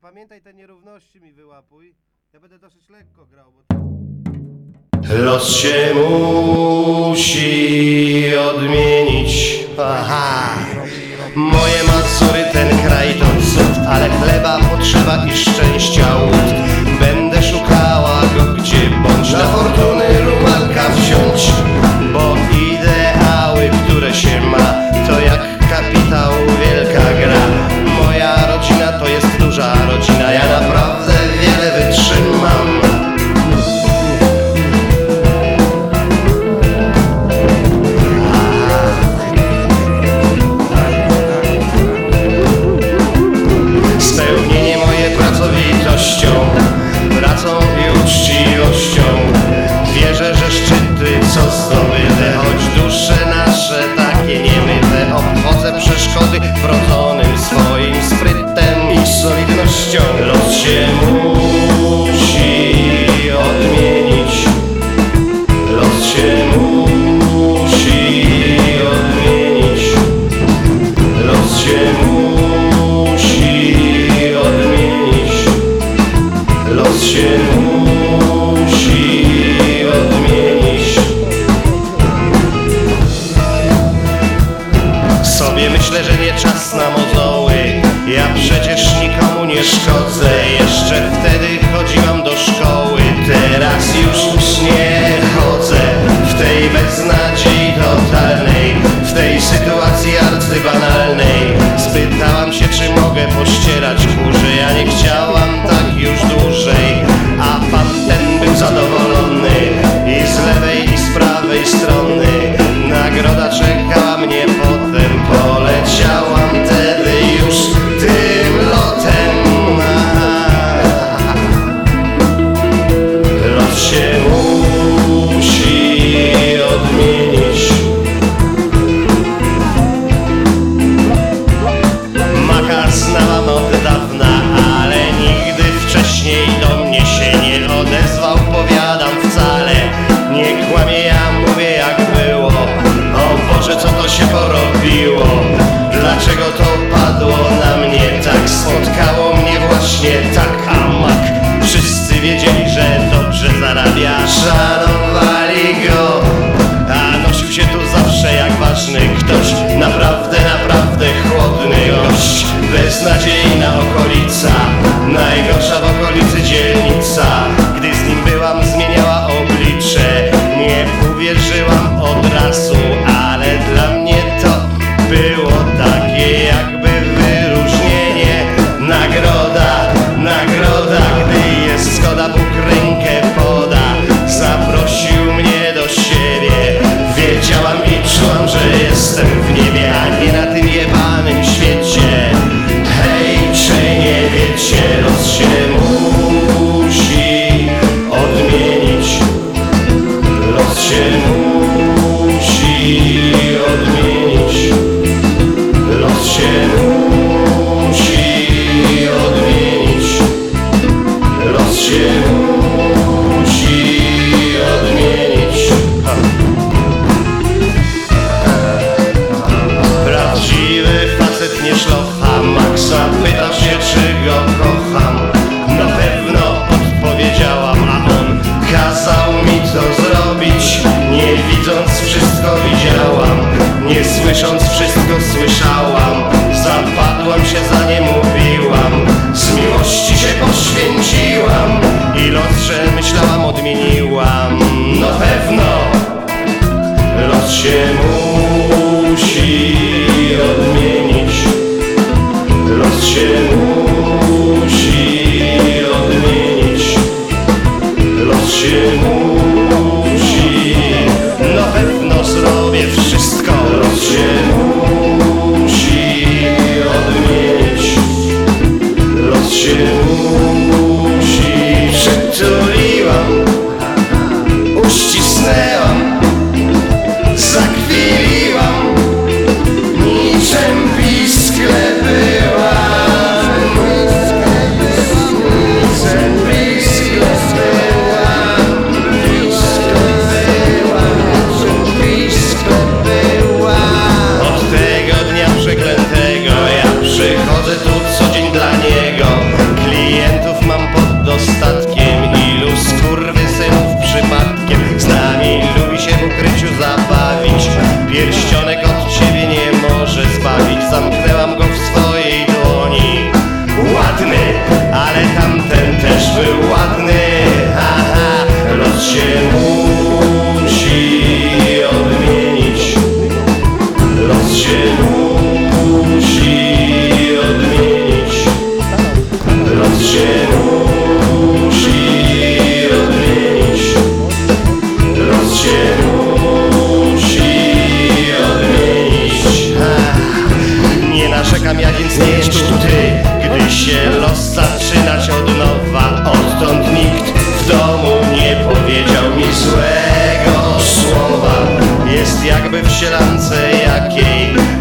pamiętaj te nierówności mi wyłapuj. Ja będę dosyć lekko grał, bo... Los się musi odmienić. Aha. Moje macory ten kraj to cud, ale chleba potrzeba i szczęścia łód. Cinayada Beznadziejna okolica Najgorsza w okolicy dzień. się ja więc nie jest tu ty Gdy się los zaczynać od nowa Odtąd nikt w domu nie powiedział mi złego słowa. Jest jakby w sielance jakiej